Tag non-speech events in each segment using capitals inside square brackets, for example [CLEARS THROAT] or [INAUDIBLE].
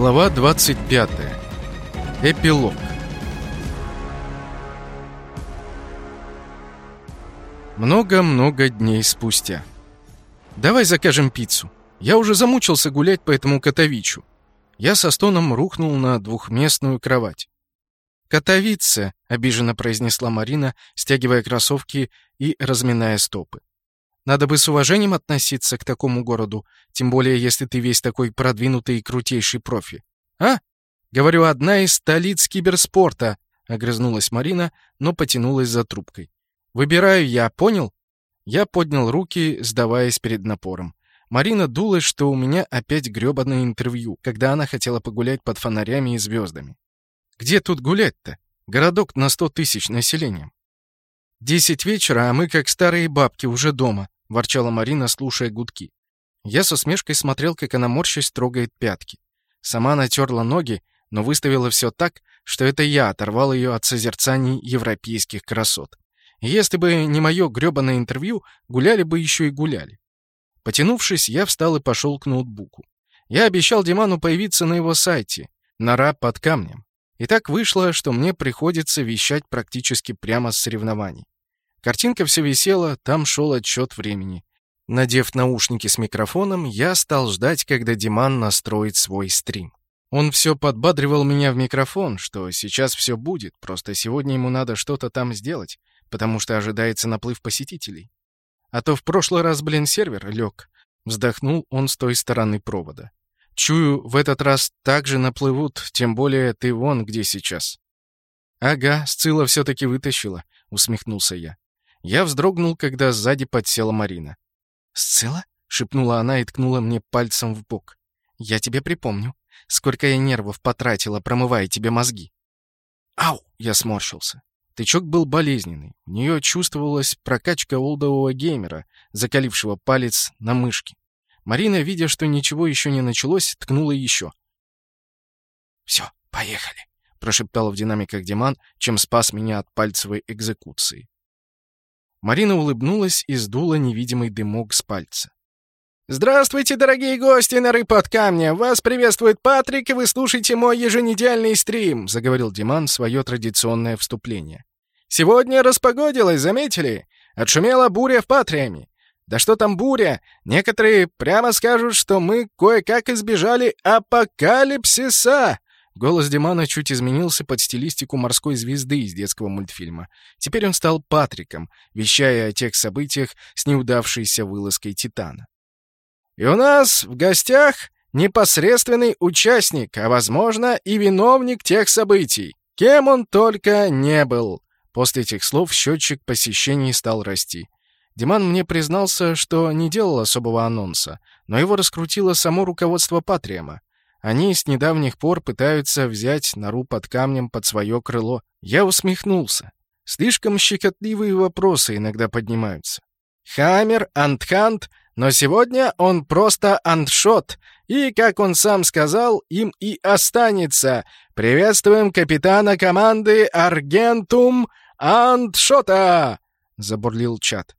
Глава 25. Эпилог. Много-много дней спустя. «Давай закажем пиццу. Я уже замучился гулять по этому Котовичу». Я со стоном рухнул на двухместную кровать. «Котовице», — обиженно произнесла Марина, стягивая кроссовки и разминая стопы. «Надо бы с уважением относиться к такому городу, тем более если ты весь такой продвинутый и крутейший профи». «А?» «Говорю, одна из столиц киберспорта», — огрызнулась Марина, но потянулась за трубкой. «Выбираю я, понял?» Я поднял руки, сдаваясь перед напором. Марина дулась, что у меня опять грёбаное интервью, когда она хотела погулять под фонарями и звездами. Где тут гулять-то? Городок на сто тысяч населением. «Десять вечера, а мы, как старые бабки, уже дома», — ворчала Марина, слушая гудки. Я со смешкой смотрел, как она морщась трогает пятки. Сама натерла ноги, но выставила все так, что это я оторвал ее от созерцаний европейских красот. Если бы не мое грёбаное интервью, гуляли бы еще и гуляли. Потянувшись, я встал и пошел к ноутбуку. Я обещал Диману появиться на его сайте, нора под камнем. И так вышло, что мне приходится вещать практически прямо с соревнований. Картинка все висела, там шел отсчет времени. Надев наушники с микрофоном, я стал ждать, когда Диман настроит свой стрим. Он все подбадривал меня в микрофон, что сейчас все будет, просто сегодня ему надо что-то там сделать, потому что ожидается наплыв посетителей. А то в прошлый раз, блин, сервер лег. Вздохнул он с той стороны провода. Чую, в этот раз также наплывут, тем более ты вон где сейчас. Ага, Сцилла все-таки вытащила, усмехнулся я. Я вздрогнул, когда сзади подсела Марина. «Сцилла?» — шепнула она и ткнула мне пальцем в бок. «Я тебе припомню. Сколько я нервов потратила, промывая тебе мозги». «Ау!» — я сморщился. Тычок был болезненный. В нее чувствовалась прокачка олдового геймера, закалившего палец на мышке. Марина, видя, что ничего еще не началось, ткнула еще. «Все, поехали», — прошептала в динамиках Диман, чем спас меня от пальцевой экзекуции. Марина улыбнулась и сдула невидимый дымок с пальца. «Здравствуйте, дорогие гости норы под камнем! Вас приветствует Патрик, и вы слушаете мой еженедельный стрим», — заговорил Диман свое традиционное вступление. «Сегодня распогодилось, заметили? Отшумела буря в Патриаме. Да что там буря? Некоторые прямо скажут, что мы кое-как избежали апокалипсиса. Голос Димана чуть изменился под стилистику морской звезды из детского мультфильма. Теперь он стал Патриком, вещая о тех событиях с неудавшейся вылазкой Титана. «И у нас в гостях непосредственный участник, а, возможно, и виновник тех событий. Кем он только не был». После этих слов счетчик посещений стал расти. Диман мне признался, что не делал особого анонса, но его раскрутило само руководство Патриама. Они с недавних пор пытаются взять нору под камнем под свое крыло. Я усмехнулся. Слишком щекотливые вопросы иногда поднимаются. Хаммер, антхант, но сегодня он просто антшот, и, как он сам сказал, им и останется. Приветствуем капитана команды Аргентум Антшота! Забурлил чат.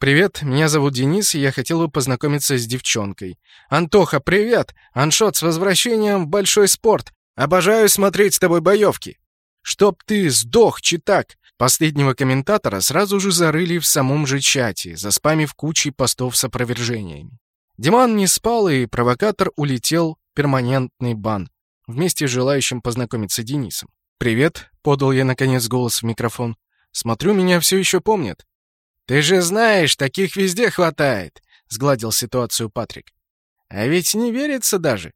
«Привет, меня зовут Денис, и я хотел бы познакомиться с девчонкой». «Антоха, привет! Аншот, с возвращением в большой спорт! Обожаю смотреть с тобой боевки!» «Чтоб ты сдох, читак!» Последнего комментатора сразу же зарыли в самом же чате, заспамив кучей постов с опровержениями. Диман не спал, и провокатор улетел перманентный бан, вместе с желающим познакомиться Денисом. «Привет», — подал я наконец голос в микрофон. «Смотрю, меня все еще помнят». «Ты же знаешь, таких везде хватает», — сгладил ситуацию Патрик. «А ведь не верится даже.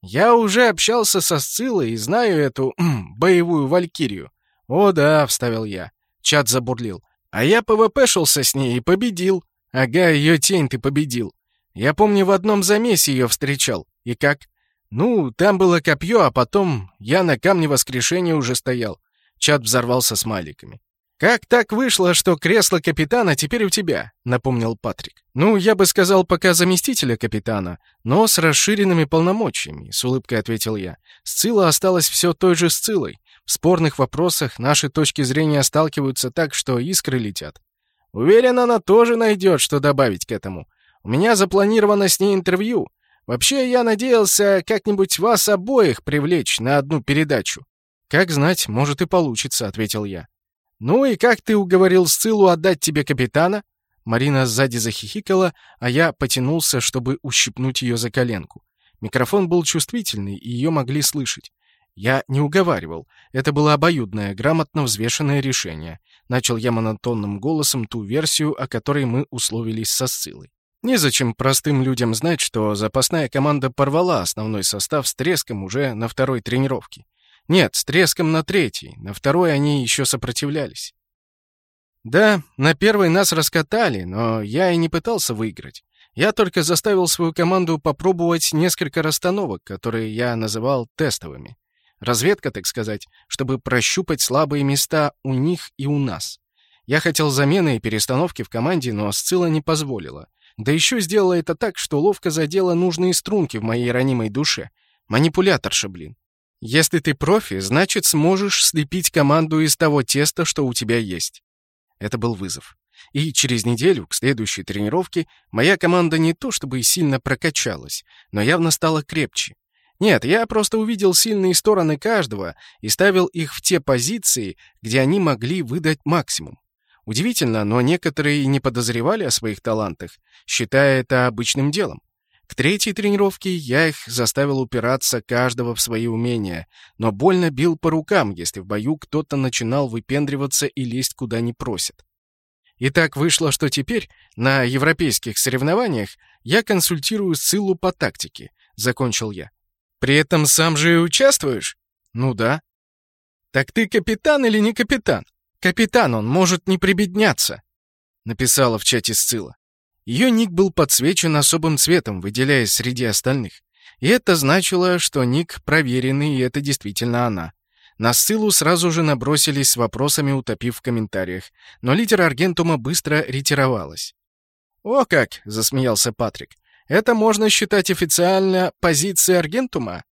Я уже общался со Сцилой и знаю эту [CLEARS THROAT] боевую валькирию». «О да», — вставил я. Чат забурлил. «А я ПВПшился с ней и победил». «Ага, ее тень ты победил. Я помню, в одном замесе ее встречал. И как?» «Ну, там было копье, а потом я на камне воскрешения уже стоял». Чат взорвался смайликами. «Как так вышло, что кресло капитана теперь у тебя?» — напомнил Патрик. «Ну, я бы сказал, пока заместителя капитана, но с расширенными полномочиями», — с улыбкой ответил я. «Сцилла осталась все той же Сциллой. В спорных вопросах наши точки зрения сталкиваются так, что искры летят. Уверен, она тоже найдет, что добавить к этому. У меня запланировано с ней интервью. Вообще, я надеялся как-нибудь вас обоих привлечь на одну передачу». «Как знать, может и получится», — ответил я. «Ну и как ты уговорил Сцилу отдать тебе капитана?» Марина сзади захихикала, а я потянулся, чтобы ущипнуть ее за коленку. Микрофон был чувствительный, и ее могли слышать. Я не уговаривал. Это было обоюдное, грамотно взвешенное решение. Начал я монотонным голосом ту версию, о которой мы условились со ссылой. Незачем простым людям знать, что запасная команда порвала основной состав с треском уже на второй тренировке. Нет, с треском на третьей, на второй они еще сопротивлялись. Да, на первой нас раскатали, но я и не пытался выиграть. Я только заставил свою команду попробовать несколько расстановок, которые я называл тестовыми. Разведка, так сказать, чтобы прощупать слабые места у них и у нас. Я хотел замены и перестановки в команде, но Сцилла не позволила. Да еще сделала это так, что ловко задела нужные струнки в моей ранимой душе. Манипуляторша, блин. Если ты профи, значит, сможешь слепить команду из того теста, что у тебя есть. Это был вызов. И через неделю, к следующей тренировке, моя команда не то чтобы сильно прокачалась, но явно стала крепче. Нет, я просто увидел сильные стороны каждого и ставил их в те позиции, где они могли выдать максимум. Удивительно, но некоторые и не подозревали о своих талантах, считая это обычным делом. К третьей тренировке я их заставил упираться каждого в свои умения, но больно бил по рукам, если в бою кто-то начинал выпендриваться и лезть куда не просят. И так вышло, что теперь на европейских соревнованиях я консультирую Силу по тактике, закончил я. При этом сам же и участвуешь? Ну да. Так ты капитан или не капитан? Капитан, он может не прибедняться, написала в чате Сцилла. Ее ник был подсвечен особым цветом, выделяясь среди остальных. И это значило, что ник проверенный, и это действительно она. На Сциллу сразу же набросились с вопросами, утопив в комментариях, но лидер Аргентума быстро ретировалась. «О как!» — засмеялся Патрик. Это можно считать официально позицией Аргентума?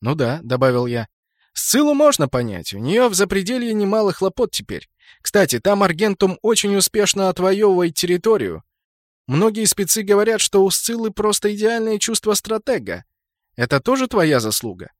Ну да, добавил я. Сцилу можно понять, у нее в запределье немало хлопот теперь. Кстати, там Аргентум очень успешно отвоевывает территорию. Многие спецы говорят, что у Сциллы просто идеальное чувство стратега. Это тоже твоя заслуга?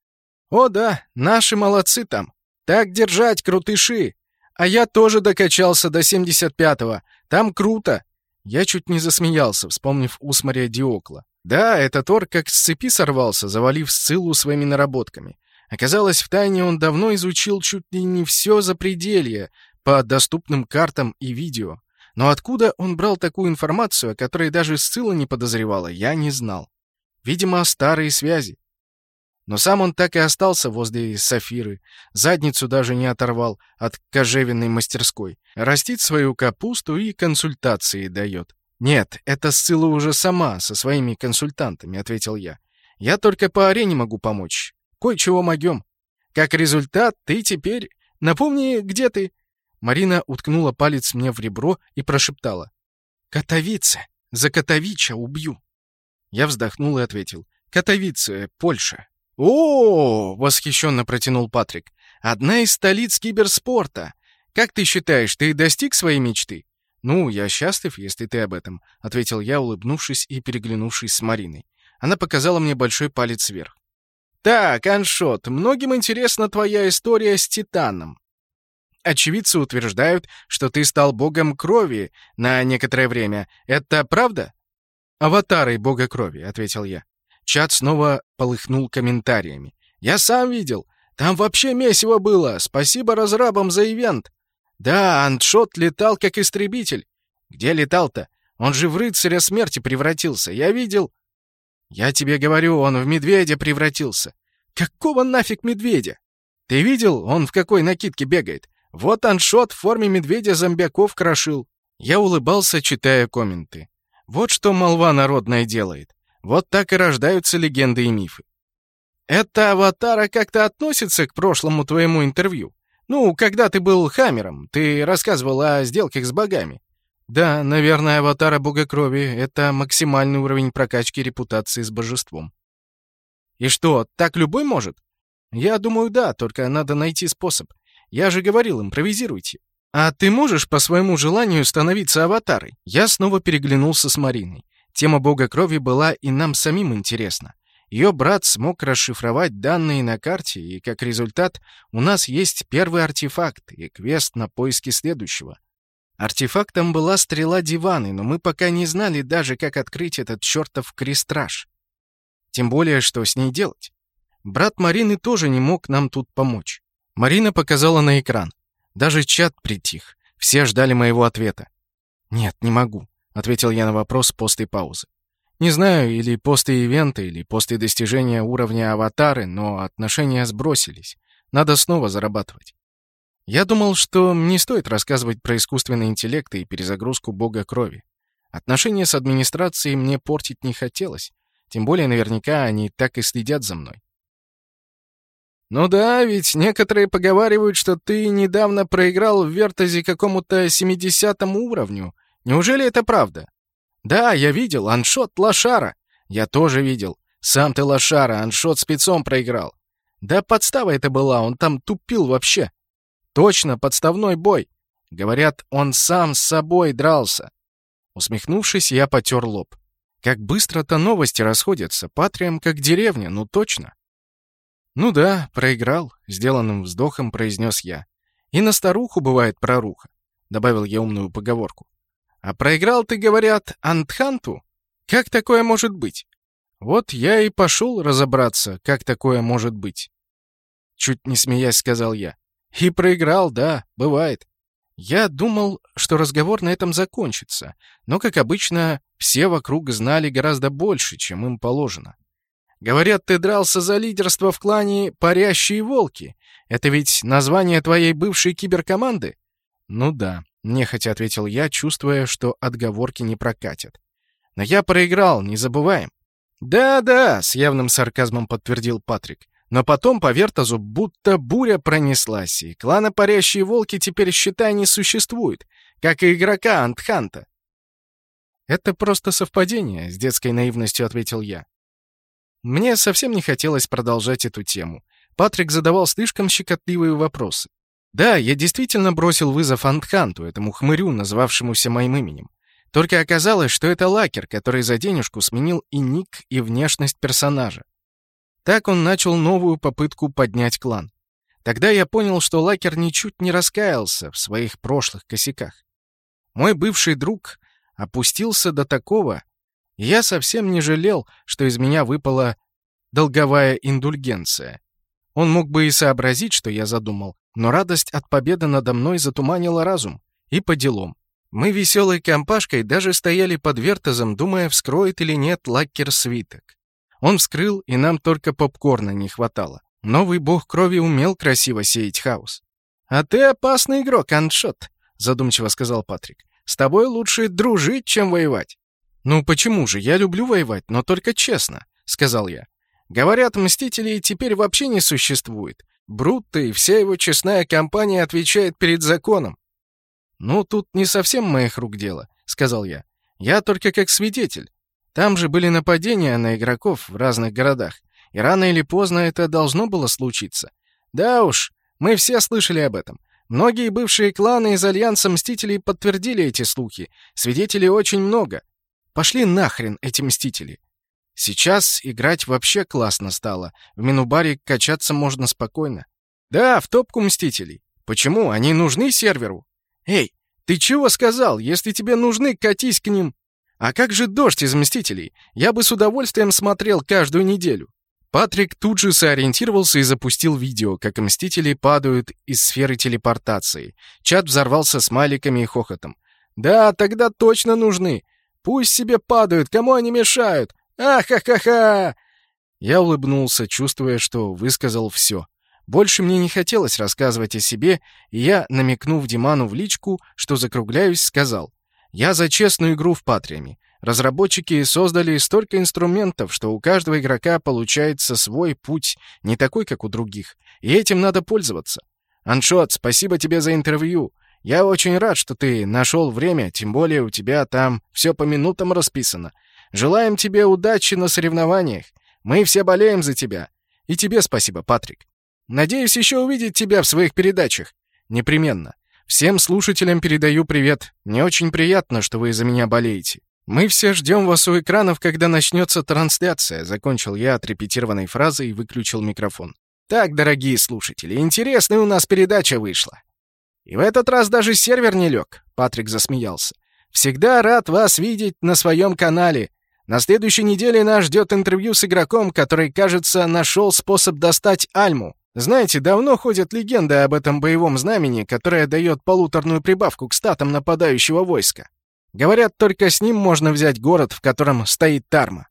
О да, наши молодцы там. Так держать, крутыши. А я тоже докачался до 75-го. Там круто. Я чуть не засмеялся, вспомнив Усмария Диокла. Да, этот орк как с цепи сорвался, завалив Сциллу своими наработками. Оказалось, в тайне он давно изучил чуть ли не все запределье по доступным картам и видео. Но откуда он брал такую информацию, о которой даже Сцилла не подозревала, я не знал. Видимо, старые связи. Но сам он так и остался возле Сафиры, задницу даже не оторвал от кожевенной мастерской. Растит свою капусту и консультации дает. «Нет, это Сцилла уже сама, со своими консультантами», — ответил я. «Я только по арене могу помочь. Кое-чего могем. Как результат, ты теперь... Напомни, где ты?» Марина уткнула палец мне в ребро и прошептала. «Катовице! За Катовича убью!» Я вздохнул и ответил. «Катовице, Польша. «О!» — восхищенно протянул Патрик. «Одна из столиц киберспорта. Как ты считаешь, ты достиг своей мечты?» «Ну, я счастлив, если ты об этом», — ответил я, улыбнувшись и переглянувшись с Мариной. Она показала мне большой палец вверх. «Так, Аншот, многим интересна твоя история с Титаном. Очевидцы утверждают, что ты стал богом крови на некоторое время. Это правда?» «Аватарой бога крови», — ответил я. Чат снова полыхнул комментариями. «Я сам видел. Там вообще месиво было. Спасибо разрабам за ивент. Да, Антшот летал как истребитель. Где летал-то? Он же в рыцаря смерти превратился. Я видел...» «Я тебе говорю, он в медведя превратился». «Какого нафиг медведя? Ты видел, он в какой накидке бегает? Вот Аншот в форме медведя зомбяков крошил». Я улыбался, читая комменты. Вот что молва народная делает. Вот так и рождаются легенды и мифы. Это аватара как-то относится к прошлому твоему интервью? Ну, когда ты был хаммером, ты рассказывал о сделках с богами. Да, наверное, аватара бога крови — это максимальный уровень прокачки репутации с божеством. И что, так любой может? Я думаю, да, только надо найти способ. Я же говорил, импровизируйте. А ты можешь по своему желанию становиться аватарой? Я снова переглянулся с Мариной. Тема бога крови была и нам самим интересна. Ее брат смог расшифровать данные на карте, и как результат у нас есть первый артефакт и квест на поиски следующего. Артефактом была стрела диваны, но мы пока не знали даже, как открыть этот чертов крестраж. Тем более, что с ней делать. Брат Марины тоже не мог нам тут помочь. Марина показала на экран. Даже чат притих. Все ждали моего ответа. «Нет, не могу», — ответил я на вопрос после паузы. Не знаю, или после ивента, или после достижения уровня аватары, но отношения сбросились. Надо снова зарабатывать. Я думал, что не стоит рассказывать про искусственный интеллект и перезагрузку бога крови. Отношения с администрацией мне портить не хотелось. Тем более наверняка они так и следят за мной. «Ну да, ведь некоторые поговаривают, что ты недавно проиграл в Вертозе какому-то 70 уровню. Неужели это правда?» «Да, я видел. Аншот лошара». «Я тоже видел. Сам ты лошара, аншот спецом проиграл». «Да подстава это была, он там тупил вообще». «Точно, подставной бой». Говорят, он сам с собой дрался. Усмехнувшись, я потер лоб. Как быстро-то новости расходятся. Патриям как деревня, ну точно. «Ну да, проиграл», — сделанным вздохом произнес я. «И на старуху бывает проруха», — добавил я умную поговорку. А проиграл ты, говорят, Антханту? Как такое может быть? Вот я и пошел разобраться, как такое может быть. Чуть не смеясь, сказал я. И проиграл, да, бывает. Я думал, что разговор на этом закончится, но, как обычно, все вокруг знали гораздо больше, чем им положено. Говорят, ты дрался за лидерство в клане «Парящие волки». Это ведь название твоей бывшей киберкоманды? Ну да. Нехотя ответил я, чувствуя, что отговорки не прокатят. «Но я проиграл, не забываем». «Да-да», — с явным сарказмом подтвердил Патрик. Но потом по Вертозу будто буря пронеслась, и клана Парящие Волки теперь, считай, не существует, как и игрока Антханта. «Это просто совпадение», — с детской наивностью ответил я. Мне совсем не хотелось продолжать эту тему. Патрик задавал слишком щекотливые вопросы. Да, я действительно бросил вызов Антханту, этому хмырю, называвшемуся моим именем. Только оказалось, что это лакер, который за денежку сменил и ник, и внешность персонажа. Так он начал новую попытку поднять клан. Тогда я понял, что лакер ничуть не раскаялся в своих прошлых косяках. Мой бывший друг опустился до такого, я совсем не жалел, что из меня выпала долговая индульгенция. Он мог бы и сообразить, что я задумал, но радость от победы надо мной затуманила разум. И по делам. Мы веселой компашкой даже стояли под вертозом, думая, вскроет или нет лаккер свиток. Он вскрыл, и нам только попкорна не хватало. Новый бог крови умел красиво сеять хаос. «А ты опасный игрок, Аншот», — задумчиво сказал Патрик. «С тобой лучше дружить, чем воевать». «Ну почему же? Я люблю воевать, но только честно», — сказал я. «Говорят, Мстителей теперь вообще не существует. Брутто и вся его честная компания отвечает перед законом. «Ну, тут не совсем моих рук дело», — сказал я. «Я только как свидетель. Там же были нападения на игроков в разных городах, и рано или поздно это должно было случиться. Да уж, мы все слышали об этом. Многие бывшие кланы из Альянса Мстителей подтвердили эти слухи. Свидетелей очень много. Пошли нахрен эти Мстители. Сейчас играть вообще классно стало. В Минубаре качаться можно спокойно. Да, в топку Мстителей. Почему? Они нужны серверу? Эй, ты чего сказал? Если тебе нужны, катись к ним. А как же дождь из Мстителей? Я бы с удовольствием смотрел каждую неделю. Патрик тут же сориентировался и запустил видео, как Мстители падают из сферы телепортации. Чат взорвался смайликами и хохотом. «Да, тогда точно нужны. Пусть себе падают, кому они мешают? «А-ха-ха-ха!» Я улыбнулся, чувствуя, что высказал все. Больше мне не хотелось рассказывать о себе, и я, намекнув Диману в личку, что закругляюсь, сказал. «Я за честную игру в Патриаме. Разработчики создали столько инструментов, что у каждого игрока получается свой путь, не такой, как у других, и этим надо пользоваться. Аншот, спасибо тебе за интервью. Я очень рад, что ты нашел время, тем более у тебя там все по минутам расписано. Желаем тебе удачи на соревнованиях. Мы все болеем за тебя. И тебе спасибо, Патрик. Надеюсь еще увидеть тебя в своих передачах. Непременно. Всем слушателям передаю привет. Мне очень приятно, что вы за меня болеете. «Мы все ждем вас у экранов, когда начнется трансляция», — закончил я отрепетированной фразой и выключил микрофон. «Так, дорогие слушатели, интересная у нас передача вышла. И в этот раз даже сервер не лег», — Патрик засмеялся. «Всегда рад вас видеть на своем канале. На следующей неделе нас ждет интервью с игроком, который, кажется, нашел способ достать Альму. Знаете, давно ходят легенды об этом боевом знамени, которое дает полуторную прибавку к статам нападающего войска. Говорят, только с ним можно взять город, в котором стоит Тарма.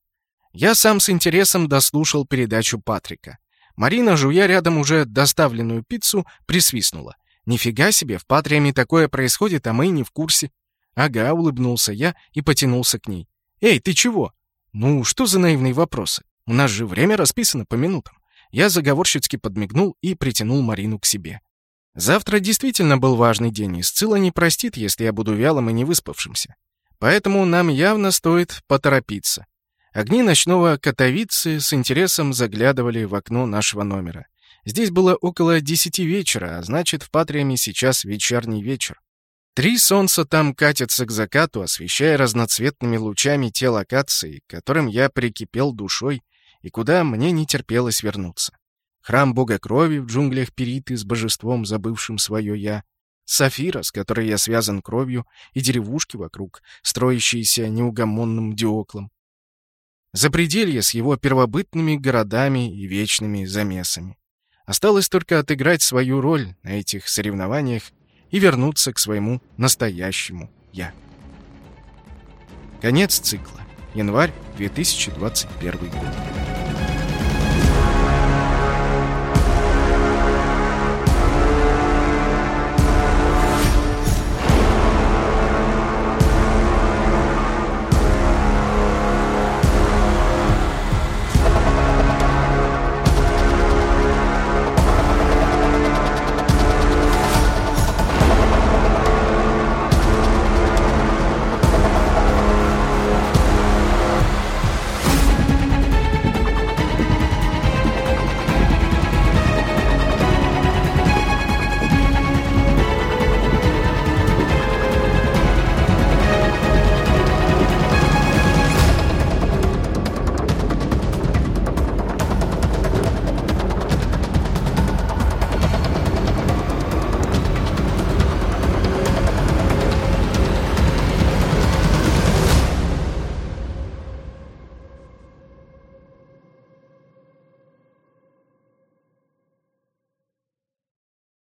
Я сам с интересом дослушал передачу Патрика. Марина, жуя рядом уже доставленную пиццу, присвистнула. «Нифига себе, в Патриаме такое происходит, а мы не в курсе». «Ага», — улыбнулся я и потянулся к ней. «Эй, ты чего?» «Ну, что за наивные вопросы? У нас же время расписано по минутам». Я заговорщицки подмигнул и притянул Марину к себе. Завтра действительно был важный день, и Сцилла не простит, если я буду вялым и не выспавшимся. Поэтому нам явно стоит поторопиться. Огни ночного Катовицы с интересом заглядывали в окно нашего номера. Здесь было около десяти вечера, а значит, в Патриаме сейчас вечерний вечер. Три солнца там катятся к закату, освещая разноцветными лучами те локации, к которым я прикипел душой и куда мне не терпелось вернуться. Храм бога крови в джунглях Периты с божеством, забывшим свое «я», Сафира, с которой я связан кровью, и деревушки вокруг, строящиеся неугомонным диоклом. Запределье с его первобытными городами и вечными замесами. Осталось только отыграть свою роль на этих соревнованиях и вернуться к своему настоящему «я». Конец цикла. Январь 2021 год.